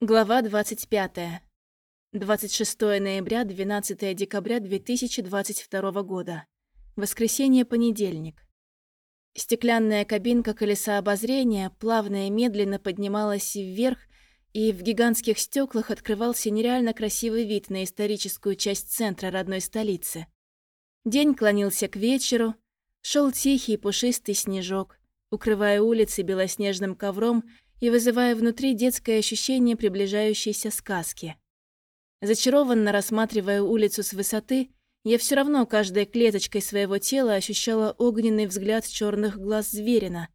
Глава 25. 26 ноября, 12 декабря 2022 года. Воскресенье, понедельник. Стеклянная кабинка колеса обозрения плавно и медленно поднималась вверх, и в гигантских стеклах открывался нереально красивый вид на историческую часть центра родной столицы. День клонился к вечеру, шел тихий пушистый снежок, укрывая улицы белоснежным ковром и вызывая внутри детское ощущение приближающейся сказки. Зачарованно рассматривая улицу с высоты, я все равно каждой клеточкой своего тела ощущала огненный взгляд черных глаз зверина,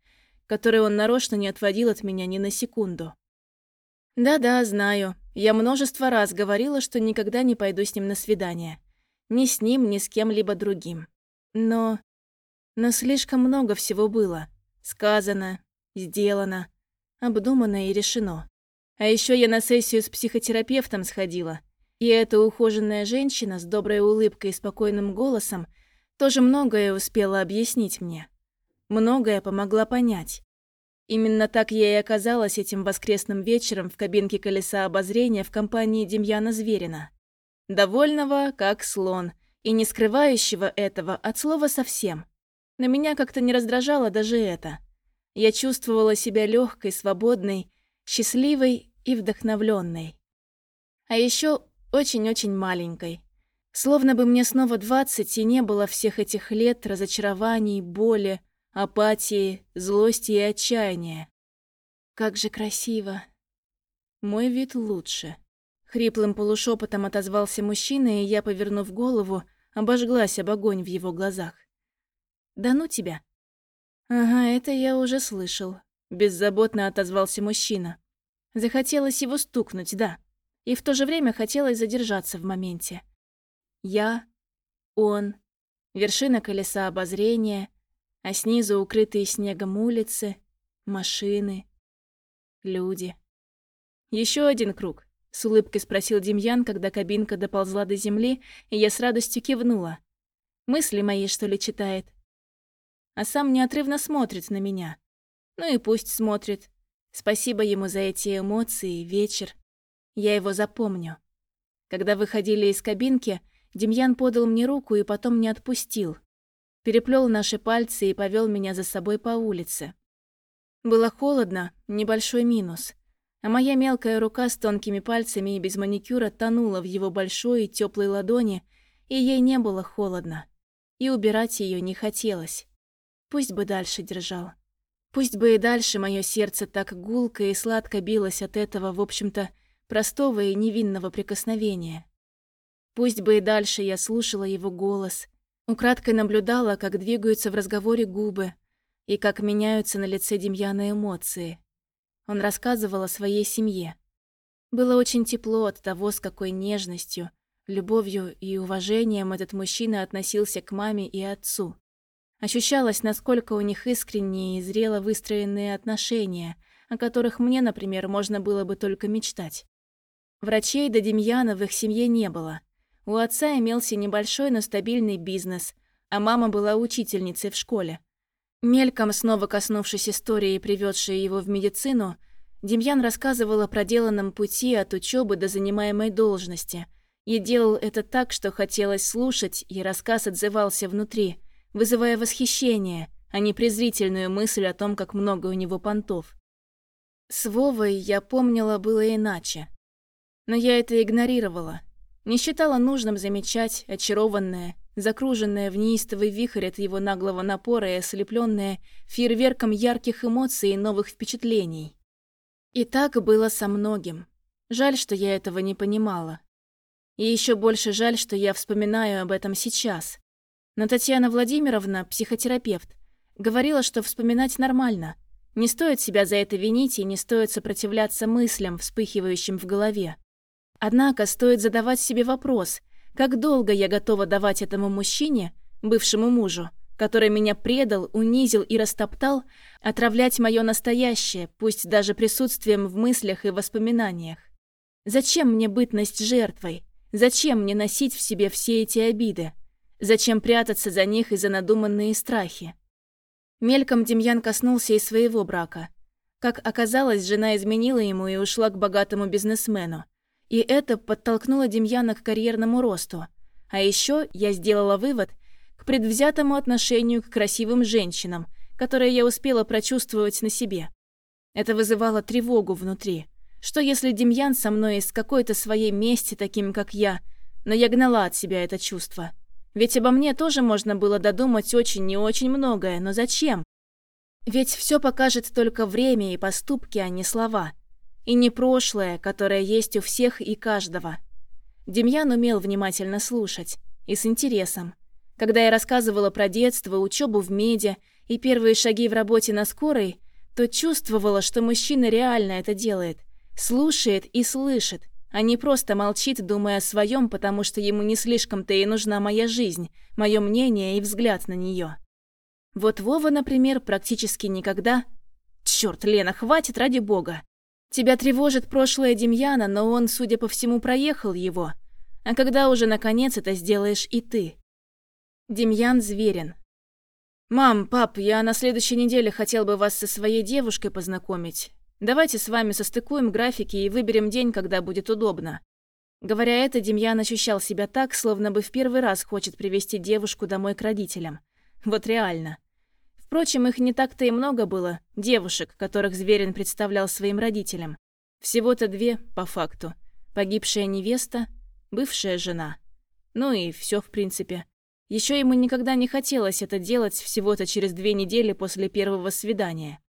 который он нарочно не отводил от меня ни на секунду. Да-да, знаю. Я множество раз говорила, что никогда не пойду с ним на свидание. Ни с ним, ни с кем-либо другим. Но... Но слишком много всего было. Сказано, сделано обдумано и решено. А еще я на сессию с психотерапевтом сходила. И эта ухоженная женщина с доброй улыбкой и спокойным голосом тоже многое успела объяснить мне. Многое помогла понять. Именно так я и оказалась этим воскресным вечером в кабинке колеса обозрения в компании Демьяна Зверина. Довольного, как слон, и не скрывающего этого от слова совсем. На меня как-то не раздражало даже это – я чувствовала себя легкой, свободной, счастливой и вдохновленной. А еще очень-очень маленькой. Словно бы мне снова двадцать, и не было всех этих лет разочарований, боли, апатии, злости и отчаяния. Как же красиво. Мой вид лучше. Хриплым полушепотом отозвался мужчина, и я, повернув голову, обожглась об огонь в его глазах. «Да ну тебя!» «Ага, это я уже слышал», — беззаботно отозвался мужчина. Захотелось его стукнуть, да. И в то же время хотелось задержаться в моменте. Я, он, вершина колеса обозрения, а снизу укрытые снегом улицы, машины, люди. Еще один круг», — с улыбкой спросил Демьян, когда кабинка доползла до земли, и я с радостью кивнула. «Мысли мои, что ли, читает?» А сам неотрывно смотрит на меня. Ну и пусть смотрит. Спасибо ему за эти эмоции, вечер. Я его запомню. Когда выходили из кабинки, Демьян подал мне руку и потом не отпустил. Переплел наши пальцы и повел меня за собой по улице. Было холодно, небольшой минус. А моя мелкая рука с тонкими пальцами и без маникюра тонула в его большой и теплой ладони, и ей не было холодно. И убирать ее не хотелось. Пусть бы дальше держал. Пусть бы и дальше мое сердце так гулко и сладко билось от этого, в общем-то, простого и невинного прикосновения. Пусть бы и дальше я слушала его голос, украдкой наблюдала, как двигаются в разговоре губы и как меняются на лице Демьяна эмоции. Он рассказывал о своей семье. Было очень тепло от того, с какой нежностью, любовью и уважением этот мужчина относился к маме и отцу. Ощущалось, насколько у них искренние и зрело выстроенные отношения, о которых мне, например, можно было бы только мечтать. Врачей до Демьяна в их семье не было. У отца имелся небольшой, но стабильный бизнес, а мама была учительницей в школе. Мельком снова коснувшись истории, приведшей его в медицину, Демьян рассказывал о проделанном пути от учебы до занимаемой должности. И делал это так, что хотелось слушать, и рассказ отзывался внутри – вызывая восхищение, а не презрительную мысль о том, как много у него понтов. С Вовой я помнила было иначе. Но я это игнорировала. Не считала нужным замечать, очарованная, закруженная в неистовый вихрь от его наглого напора и ослепленная фейерверком ярких эмоций и новых впечатлений. И так было со многим. Жаль, что я этого не понимала. И еще больше жаль, что я вспоминаю об этом сейчас. Но Татьяна Владимировна, психотерапевт, говорила, что вспоминать нормально. Не стоит себя за это винить и не стоит сопротивляться мыслям, вспыхивающим в голове. Однако стоит задавать себе вопрос, как долго я готова давать этому мужчине, бывшему мужу, который меня предал, унизил и растоптал, отравлять мое настоящее, пусть даже присутствием в мыслях и воспоминаниях. Зачем мне бытность жертвой? Зачем мне носить в себе все эти обиды? Зачем прятаться за них и за надуманные страхи? Мельком Демьян коснулся и своего брака. Как оказалось, жена изменила ему и ушла к богатому бизнесмену. И это подтолкнуло Демьяна к карьерному росту. А еще я сделала вывод к предвзятому отношению к красивым женщинам, которое я успела прочувствовать на себе. Это вызывало тревогу внутри. Что если Демьян со мной из какой-то своей мести, таким как я, но я гнала от себя это чувство. Ведь обо мне тоже можно было додумать очень и очень многое, но зачем? Ведь все покажет только время и поступки, а не слова. И не прошлое, которое есть у всех и каждого. Демьян умел внимательно слушать. И с интересом. Когда я рассказывала про детство, учебу в меди и первые шаги в работе на скорой, то чувствовала, что мужчина реально это делает. Слушает и слышит, а не просто молчит, думая о своем, потому что ему не слишком-то и нужна моя жизнь, мое мнение и взгляд на нее. Вот Вова, например, практически никогда... Черт, Лена, хватит ради бога. Тебя тревожит прошлое Демьяна, но он, судя по всему, проехал его. А когда уже наконец это сделаешь и ты? Демьян Зверин. «Мам, пап, я на следующей неделе хотел бы вас со своей девушкой познакомить. Давайте с вами состыкуем графики и выберем день, когда будет удобно». Говоря это, Демьян ощущал себя так, словно бы в первый раз хочет привести девушку домой к родителям. Вот реально. Впрочем, их не так-то и много было, девушек, которых Зверин представлял своим родителям. Всего-то две, по факту. Погибшая невеста, бывшая жена. Ну и все в принципе. Еще ему никогда не хотелось это делать всего-то через две недели после первого свидания.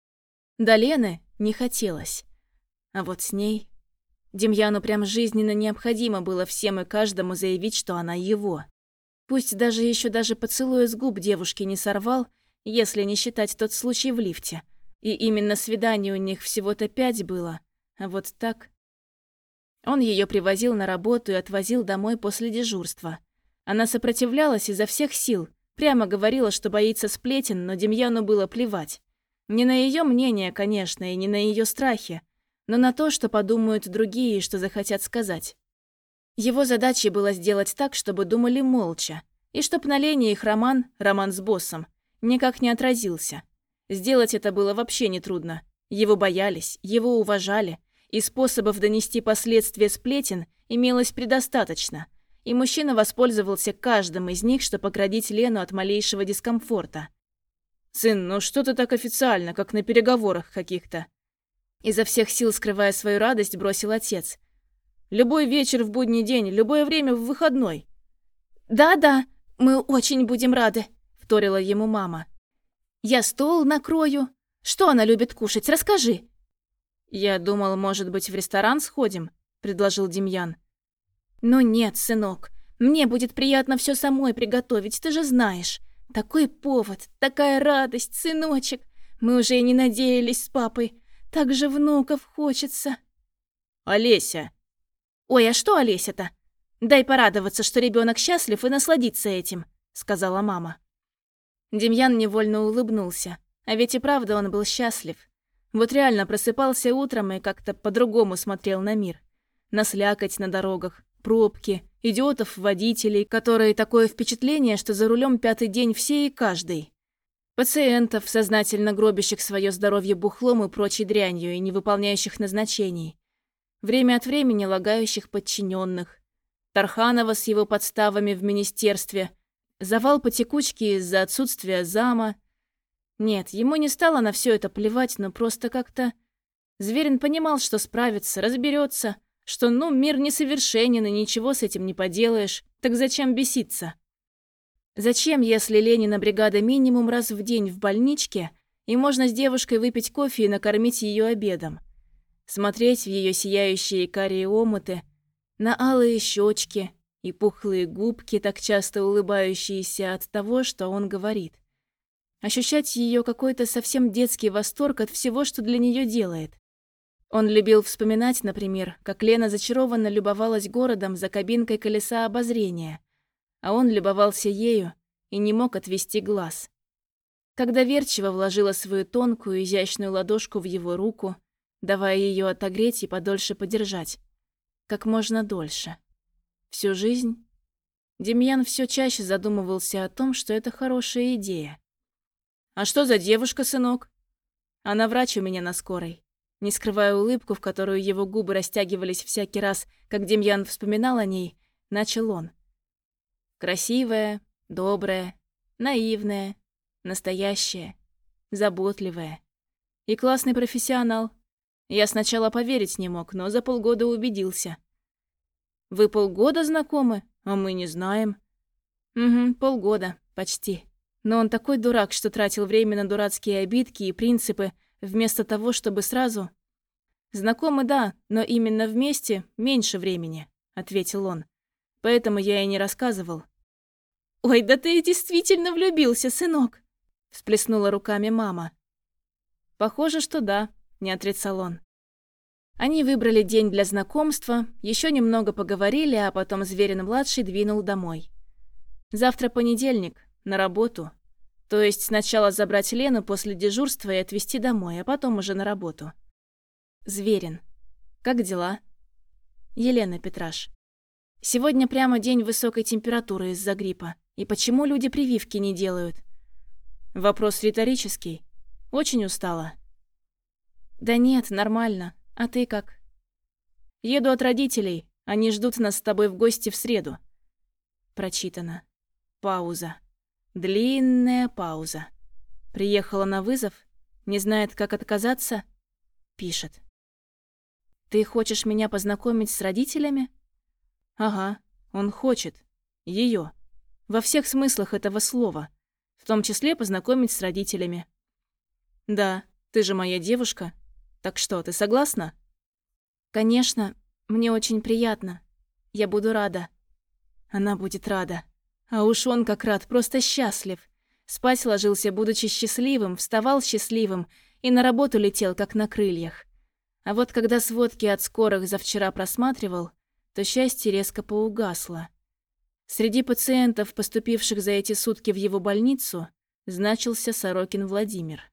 До Лены не хотелось. А вот с ней... Демьяну прям жизненно необходимо было всем и каждому заявить, что она его. Пусть даже еще даже поцелуя с губ девушки не сорвал, если не считать тот случай в лифте. И именно свидание у них всего-то пять было. А вот так... Он ее привозил на работу и отвозил домой после дежурства. Она сопротивлялась изо всех сил, прямо говорила, что боится сплетен, но Демьяну было плевать. Не на ее мнение, конечно, и не на ее страхи, но на то, что подумают другие и что захотят сказать. Его задачей было сделать так, чтобы думали молча, и чтоб на Лене их роман, роман с боссом, никак не отразился. Сделать это было вообще нетрудно. Его боялись, его уважали, и способов донести последствия сплетен имелось предостаточно, и мужчина воспользовался каждым из них, чтобы оградить Лену от малейшего дискомфорта. «Сын, ну что ты так официально, как на переговорах каких-то?» Изо всех сил, скрывая свою радость, бросил отец. «Любой вечер в будний день, любое время в выходной». «Да-да, мы очень будем рады», вторила ему мама. «Я стол накрою. Что она любит кушать? Расскажи». «Я думал, может быть, в ресторан сходим?» – предложил Демьян. «Ну нет, сынок, мне будет приятно все самой приготовить, ты же знаешь. Такой повод, такая радость, сыночек. Мы уже и не надеялись с папой. Так же внуков хочется». «Олеся!» «Ой, а что Олеся-то? Дай порадоваться, что ребенок счастлив и насладиться этим», — сказала мама. Демьян невольно улыбнулся. А ведь и правда он был счастлив. Вот реально просыпался утром и как-то по-другому смотрел на мир. На слякоть на дорогах, пробки, идиотов-водителей, которые такое впечатление, что за рулем пятый день все и каждый. Пациентов, сознательно гробящих свое здоровье бухлом и прочей дрянью и не выполняющих назначений. Время от времени лагающих подчиненных. Тарханова с его подставами в министерстве – Завал по текучке из-за отсутствия зама. Нет, ему не стало на все это плевать, но просто как-то... Зверин понимал, что справится, разберется, что, ну, мир несовершенен и ничего с этим не поделаешь, так зачем беситься? Зачем, если Ленина бригада минимум раз в день в больничке, и можно с девушкой выпить кофе и накормить ее обедом? Смотреть в ее сияющие карие омыты, на алые щечки, и пухлые губки, так часто улыбающиеся от того, что он говорит. Ощущать ее какой-то совсем детский восторг от всего, что для нее делает. Он любил вспоминать, например, как Лена зачарованно любовалась городом за кабинкой колеса обозрения, а он любовался ею и не мог отвести глаз. Когда Верчева вложила свою тонкую, изящную ладошку в его руку, давая ее отогреть и подольше подержать. Как можно дольше. Всю жизнь Демьян все чаще задумывался о том, что это хорошая идея. «А что за девушка, сынок?» «Она врач у меня на скорой». Не скрывая улыбку, в которую его губы растягивались всякий раз, как Демьян вспоминал о ней, начал он. Красивая, добрая, наивная, настоящая, заботливая. И классный профессионал. Я сначала поверить не мог, но за полгода убедился. Вы полгода знакомы, а мы не знаем. Угу, полгода, почти. Но он такой дурак, что тратил время на дурацкие обидки и принципы, вместо того, чтобы сразу... «Знакомы, да, но именно вместе меньше времени», — ответил он. «Поэтому я и не рассказывал». «Ой, да ты действительно влюбился, сынок!» — всплеснула руками мама. «Похоже, что да», — не отрицал он. Они выбрали день для знакомства, еще немного поговорили, а потом Зверин-младший двинул домой. «Завтра понедельник, на работу. То есть сначала забрать Лену после дежурства и отвезти домой, а потом уже на работу. Зверин. Как дела? Елена Петраш. Сегодня прямо день высокой температуры из-за гриппа. И почему люди прививки не делают? Вопрос риторический. Очень устала. Да нет, нормально. А ты как? Еду от родителей. Они ждут нас с тобой в гости в среду. Прочитано. Пауза. Длинная пауза. Приехала на вызов, не знает, как отказаться, пишет. «Ты хочешь меня познакомить с родителями?» «Ага, он хочет. Ее. Во всех смыслах этого слова. В том числе познакомить с родителями». «Да, ты же моя девушка. Так что, ты согласна?» «Конечно, мне очень приятно. Я буду рада». Она будет рада. А уж он как рад, просто счастлив. Спать ложился, будучи счастливым, вставал счастливым и на работу летел, как на крыльях. А вот когда сводки от скорых за вчера просматривал, то счастье резко поугасло. Среди пациентов, поступивших за эти сутки в его больницу, значился Сорокин Владимир.